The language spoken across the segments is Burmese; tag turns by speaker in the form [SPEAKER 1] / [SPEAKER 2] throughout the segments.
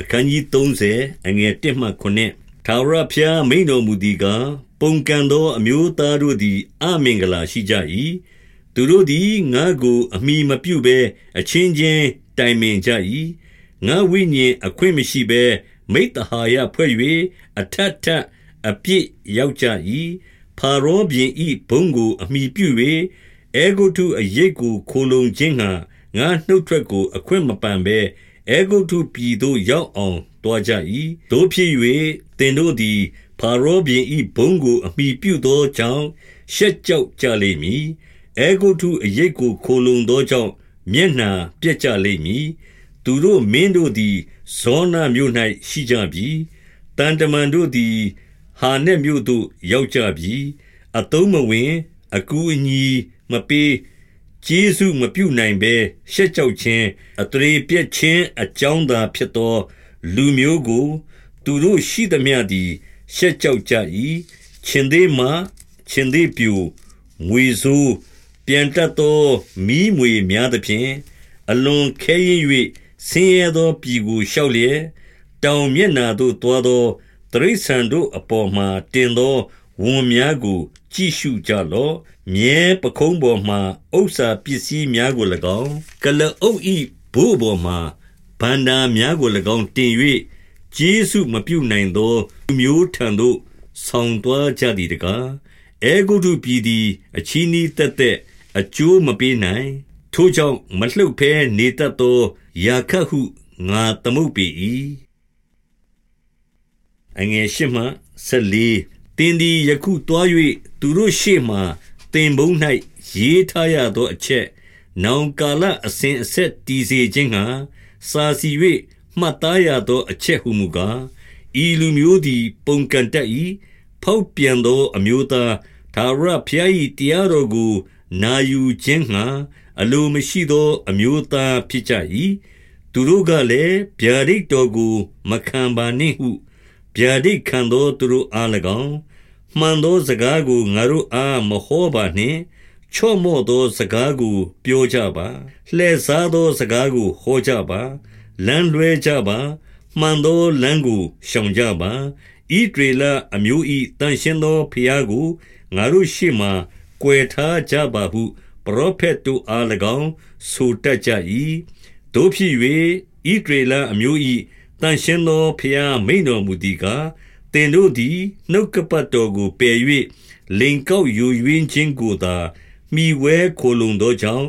[SPEAKER 1] အခန်းကြီး30အငယ်1မှ9ထာဝရဘုရားမိန်တော်မူသည်ကားပုန်ကန်သောအမျိုးသားတို့သည် အမင်္ဂလာရှိကြ၏သူတို့သည်ငါကို အမိမပြုဘဲအချင်းချင်းတိုင်ပင်ကြ၏ငါဝိညာဉ်အခွင့်မရှိဘဲမိတ္တဟာယဖွဲ့၍အထက်ထက်အပြစ်ရောက်ကြ၏ဖာရောပြင်ဤဘုံကို အမိပြု၍အေဂုတုအရိတ်ကိုခိုလုံခြင်းငှာငါနှုတ်ထွက်ကို အခွင့်မပန်ဘဲ အဲဂုတ္တုပြည်သို့ရောက်အောင်သွားကြ၏သို့ဖြစ်၍သင်တို့သည်ဖာရောဘင်၏ဘုံကိုအမိပြုသောကြောင့်ရှက်ကြောက်ကြလိမ့်မည်အဲဂုတ္တုအရိတ်ကိုခိုလုံသောကြောင့်မျက်နှာပြက်ကြလိမ့်မည်သူတို့မင်းတို့သည်ဇောနာမြို့၌ရှိကြပြီတန်တမန်တို့သည်ဟာနက်မြို့သို့ရောက်ကြပြီအတုံးမဝင် အကူအညီမပေး ကျေးဇူးမပြုနိုင်ဘဲရှက်ကြောက်ခြင်းအတရေပြက်ခြင်းအကြောင်းသာဖြစ်သော လူမျိုးကို သူတို့ရှိသမျှသည်ရှက်ကြောက်ကြ၏ရှင်သေးမှရှင်သေးပြူငွေဆိုးပြန်တတ်သောမိမွေများသဖြင့်အလွန်ခဲရင်၍ဆင်းရဲသောပြည်ကိုရှောက်လျက်တောင်မျက်နာသို့တွားသောတရိษံတို့အပေါ်မှတင်သော ဝန်များကို ကြည့်ရှုကြလော့။မြဲပခုံးပေါ်မှာဥစ္စာပစ္စည်းများကို၎င်း၊ကလအုပ်ဤဘို့ပေါ်မှာဗန္တာများကို၎င်းတင်၍ကျေးဇူးမပြုနိုင်သောလူမျိုးထံသို့ဆောင်သွားကြသည်တကား။အေဂုတုပြည်သည် အချီးနှီးတက်တဲ့အကျိုးမပေးနိုင်။ထိုကြောင့်မလှုပ်ဖဲနေတတ်သောယာခတ်ဟုငါသမုတ်ပေ၏။အငယ်ရှမှ၁၄ သင်သည်ယခုသွား၍သူတို့ရှေ့မှသင်ဘုံ၌ရေးထားရသောအချက်နောင်ကာလအစဉ်အဆက်တည်စေခြင်းဟာစာစီ၍မှတ်သားရသောအချက်ဟုမူကားဤလူမျိုးသည် ပုံကံတတ်၏ဖောက်ပြန်သောအမျိုးသားသာရဖျား၏တရားတော်ကိုနာယူခြင်းဟာအလိုမရှိသော အမျိုးသားဖြစ်ကြ၏သူတို့ကလည်းဗျာဒိတ်တော်ကို မခံပါနှင့်ဟုဗျာဒိတ်ခံသောသူတို့အား၎င်း မှန်သောစကားကိုငါတို့အားမဟောပါနှင့်ချော့မော့သောစကားကိုပြောကြပါလှည့်စားသောစကားကိုဟောကြပါလမ်းလွဲကြပါမှန်သောလမ်းကိုရှောင်ကြပါဤဒေလအမျိုးဤတန်ရှင်းသောဖျားကိုငါတို့ရှေ့မှကွယ်ထားကြပါဟုပရောဖက်တို့အား၎င်းဆိုတတ်ကြ၏တို့ဖြစ်၍ဤဒေလအမျိုးဤတန်ရှင်းသောဖျားမိန်တော်မူသည်ကား သင်တို့သည်နှုတ်ကပတ်တော်ကိုပယ်၍လိန်ကောက်ယူရင်းခြင်းကိုသာမိဝဲခိုလုံသောကြောင့်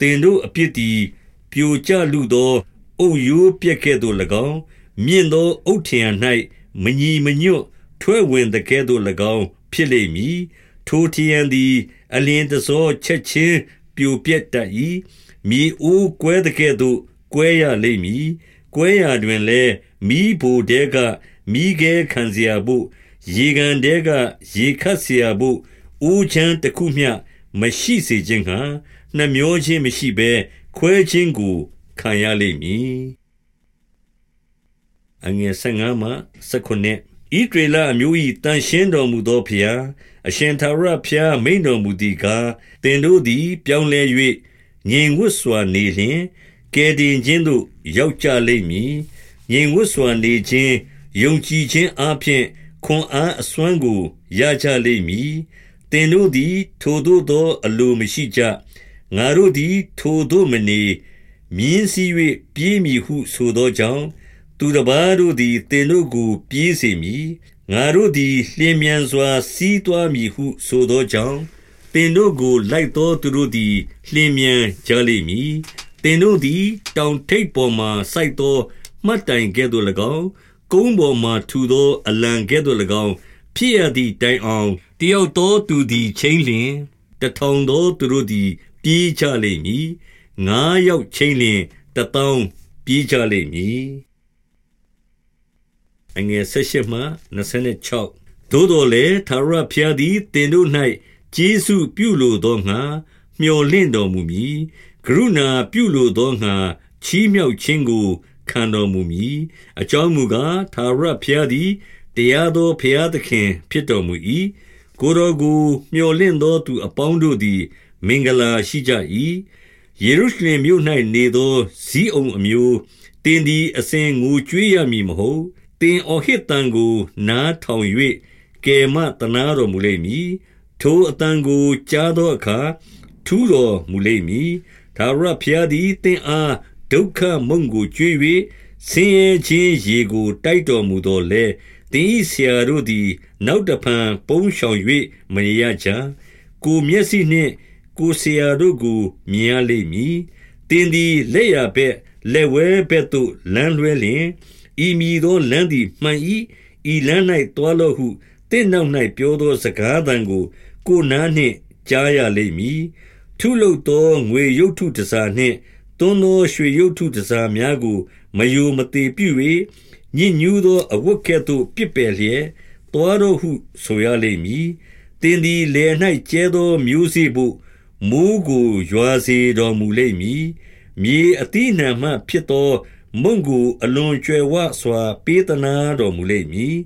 [SPEAKER 1] သင်တို့အပြစ်သည်ပြိုကျလူသောအုပ်ယိုးပြက်ကဲ့သို့၎င်းမြင့်သောအုတ်ထံ၌မညီမညွတ်ထွက်ဝင်တဲ့ကဲ့သို့၎င်း ဖြစ်လိမ့်မည်ထိုထျံသည် အလင်းတစောချက်ချင်းပြိုပြက်တတ်၏မြေအိုးကွဲတဲ့ကဲ့သို့ကွဲရလိမ့်မည်ကွဲရာတွင်လည်းမိဘိုတဲက မိခဲခံเสียဖို့ရေကန်တဲကရေခတ်เสียဖို့ဦးချမ်းတစ်ခုမျှမရှိစေခြင်းဟာနှမျောခြင်းမရှိဘဲခွဲခြင်းကိုခံရလိမ့်မည်အငယ်15မှ19ဣဒေလအမျိုး၏တန်ရှင်းတော်မူသောဖျားအရှင်သာရဖျားမိန်တော်မူသည်ကားတင်တို့သည် ပြောင်းလဲ၍ငြိမ်ဝတ်စွာနေလျင်ကဲတင်ခြင်းသို့ရောက်ကြလိမ့်မည်ငြိမ်ဝတ်စွာနေခြင်း ယုံကြည်ခြင်းအပြင်ခွန်အားအစွမ်းကိုရကြလိမ့်မည်သင်တို့သည် ထိုသို့သောအလိုမရှိကြငါတို့သည် ထိုသို့မနေမြင်းစည်း၍ပြေးမည်ဟုဆိုသောကြောင့်သူတစ်ပါးတို့သည်သင်တို့ကိုပြေးစေမည်ငါတို့သည်လျင်မြန်စွာ စီးသွားမည်ဟုဆိုသောကြောင့်သင်တို့ကို လိုက်သောသူတို့သည်လျင်မြန်ကြလိမ့်မည်သင်တို့သည် တောင်ထိပ်ပေါ်မှစိုက်သောမှတ်တိုင်ကဲ့သို့၎င်း ကုန်းပေါ်မှထူသောအလံကဲ့သို့၎င်း ဖြစ်ရသည့်တိုင်အောင်တယောက်သောသူသည်ချင်းလျင်တထောင်သောသူတို့သည် ပြေးကြလိမ့်မည်ငါးယောက်ချင်းလျင်တထောင်ပြေးကြလိမ့်မည်အငယ်၁၈မှ26သို့တော်လည်းသာရဖျားသည်တင်တို့၌ကျေးဇူးပြုလိုသောငါမျော်လင့်တော်မူမည်ကရုဏာပြုလိုသောငါချီးမြှောက်ခြင်းကို ခံတော်မူမည်အကြောင်းမူကားသာရဖျားသည်တရားသောဖျားသခင် ဖြစ်တော်မူ၏ကိုတော်ကိုမျှော်လင့်သောသူအပေါင်းတို့သည် မင်္ဂလာရှိကြ၏ယေရုရှလင်မြို့၌နေသောဇီးအုံအမျိုးတင်သည်အစဉ်ငိုကြွေးရမည်မဟုတ်တင်အော်ဟစ်တန်ကို နားထောင်၍ကယ်မတနာတော်မူလိမ့်မည်ထိုအတန်ကိုကြားသောအခါထူးတော်မူလိမ့်မည်ဒါဝရဖျားသည်တင်အား ဒုက္ခမုံကိုကြွေး၍ဆင်းရဲခြင်းရေကိုတိုက်တော်မူသောလေတင်ဤဆရာတို့သည် နောက်တဖန်ပုံးရှောင်၍မရရကြကိုမျက်စိနှင့် ကိုဆရာတို့ကိုမြင်ရလိမ့်မည်တင်သည်လက်ရဘက်လက်ဝဲဘက်သို့လမ်းလွှဲလျင်ဤမည်သောလမ်းသည်မှန်၏ဤလမ်း၌တွားလော့ဟုတင့်နောက်၌ပြောသောစကားသံကို ကိုနားနှင့်ကြားရလိမ့်မည်ထုလုပ်သောငွေရုပ်ထုတစားနှင့် သွန်းသောရွှေရုပ်ထုတစားများကို မယိုမသေးပြု၍ညစ်ညူးသောအဝတ်ကဲ့သို့ပြစ်ပယ်လျက်တွားတော်ဟုဆိုရလိမ့်မည်တင်းသည်လယ်၌ကျဲသောမျိုးစေ့ဖို့မိုးကိုရွာစေတော်မူလိမ့်မည်မြေအတိနှံမှဖြစ်သော မုံကိုအလွန်ကျွယ်ဝစွာ ပေးသနာတော်မူလိမ့်မည်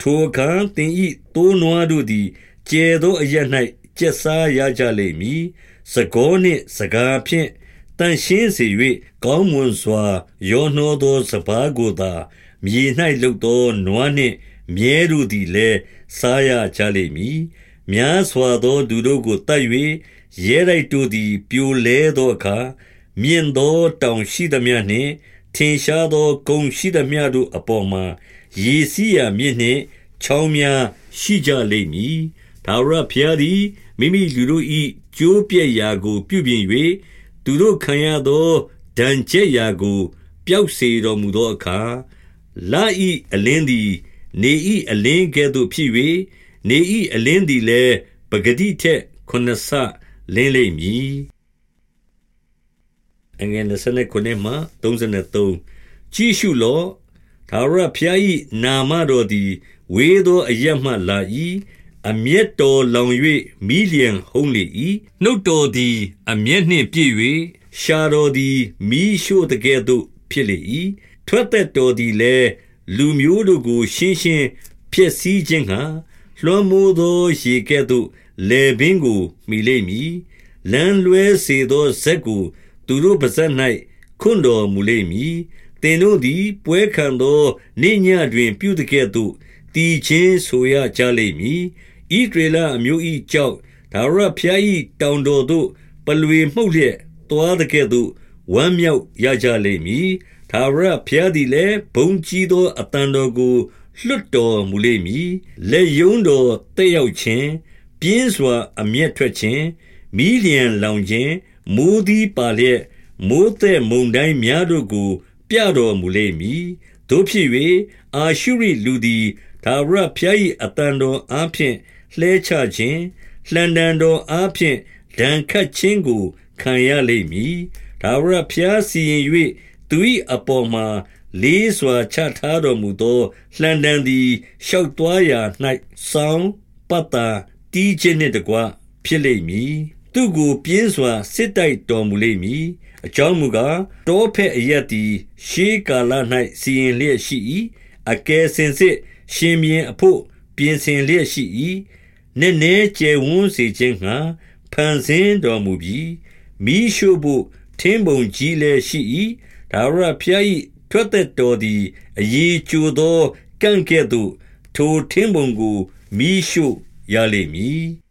[SPEAKER 1] ထိုအခါသင်ဤတိုးနွားတို့သည်ကျဲသောအရ၌ကျက်စားရကြလိမ့်မည်စကောနှင့်စကားဖြင့် တန်ရှင်းစေ၍ကောင်းမွန်စွာ ရောနှောသောစပားကိုသာမြေ၌လှုပ်သောနွားနှင့်မြဲတို့သည်လည်းစားရကြလိမ့်မည်များစွာသောသူတို့ကိုတတ်၍ရဲတိုက်တို့သည် ပြိုလဲသောအခါမြင့်သောတောင်ရှိသမျှနှင့် ထင်ရှားသောကုန်းရှိသမျှတို့အပေါ်မှာရေစီးရာမြင့်နှင့်ချောင်းများရှိကြလိမ့်မည်။ဒါဝရဖျားသည်မိမိလူတို့၏ကြိုးပြက်ရာကို ပြုပြင်၍ သူတို့ခံရသောဒဏ်ချက်ရာကို ပျောက်စေတော်မူသောအခါလာဤအလင်းသည် နေဤအလင်းကဲ့သို့ဖြစ်၍နေဤအလင်းသည်လည်းပဂတိထက်ခုနဆလင်းလိမ့်မည်အငယ်29မှ33ကြည့်ရှုလော့သာရဖျားဤနာမတော်သည် ဝေသောအရမှလာ၏ အမျက်တော်လောင်၍မိလျံဟုံးလေ၏နှုတ်တော်သည် အမျက်နှင့်ပြည့်၍ရှာတော်သည်မိရှို့တကဲ့သို့ ဖြစ်လေ၏ထွက်သက်တော်သည်လည်းလူမျိုးတို့ကို ရှင်းရှင်းဖျက်ဆီးခြင်းဟာလွှမ်းမိုးသောရေကဲ့သို့လေပင်ကိုမိလိမ့်မည်လမ်းလွဲစေသောဇက်ကို သူတို့ပါဇက်၌ခွန်းတော်မူလိမ့်မည်သင်တို့သည် ပွဲခံသောနေ့ညတွင် ပြုတကဲ့သို့တည်ခြင်းဆိုရကြလိမ့်မည် ဣဒရေလအမျိုး၏ကြောက်ဒါဝရဖျား၏တောင်တော်သို့ပလွေမှုတ်လျက်သွားတကဲ့သို့ဝမ်းမြောက်ရကြလိမ့်မည်ဒါဝရဖျားသည်လည်းဘုံကြီးသောအတန်တော်ကိုလွတ်တော်မူလိမ့်မည်လက်ယုံတော်တက်ရောက်ခြင်းပြင်းစွာအမျက်ထွက်ခြင်းမိလျံလောင်ခြင်းမိုးသည်ပါလျက်မိုးတဲ့မုန်တိုင်းများတို့ကို ပြတော်မူလိမ့်မည် တို့ဖြစ်၍အာရှုရိလူသည်ဒါဝရဖျား၏အတန်တော်အားဖြင့် လှဲချခြင်း လှန်တန်တော်အားဖြင့် ဒဏ်ခတ်ခြင်းကို ခံရလိမ့်မည်ဒါဝရဖျားစီရင်၍သူ၏အပေါ်မှာ လေးစွာ ချထားတော်မူသော လှန်တန်သည် ရှောက်သွားရာ၌ဆောင်း ပတ်တာတီးခြင်းနှင့်တကွ ဖြစ်လိမ့်မည် သူကို ပြင်းစွာ စစ်တိုက်တော်မူလိမ့်မည် အကြောင်းမူကားတောဖက်အရက်သည် ရှေးကာလ၌စီရင်လျက်ရှိ၏အကယ်စင်စစ်ရှင်မြင်းအဖို့ပြင်ဆင်လျက်ရှိ၏နည်းနည်းကျယ်ဝန်းစေခြင်းငှာဖန်ဆင်းတော်မူပြီးမိရှုဖို့ထင်းပုံကြီးလည်းရှိ၏ဒါဝရဖျား၏ထွက်သက်တော်သည်အရေးကြိုသောကန့်ကဲ့သို့ထိုထင်းပုံကိုမိရှုရလိမ့်မည်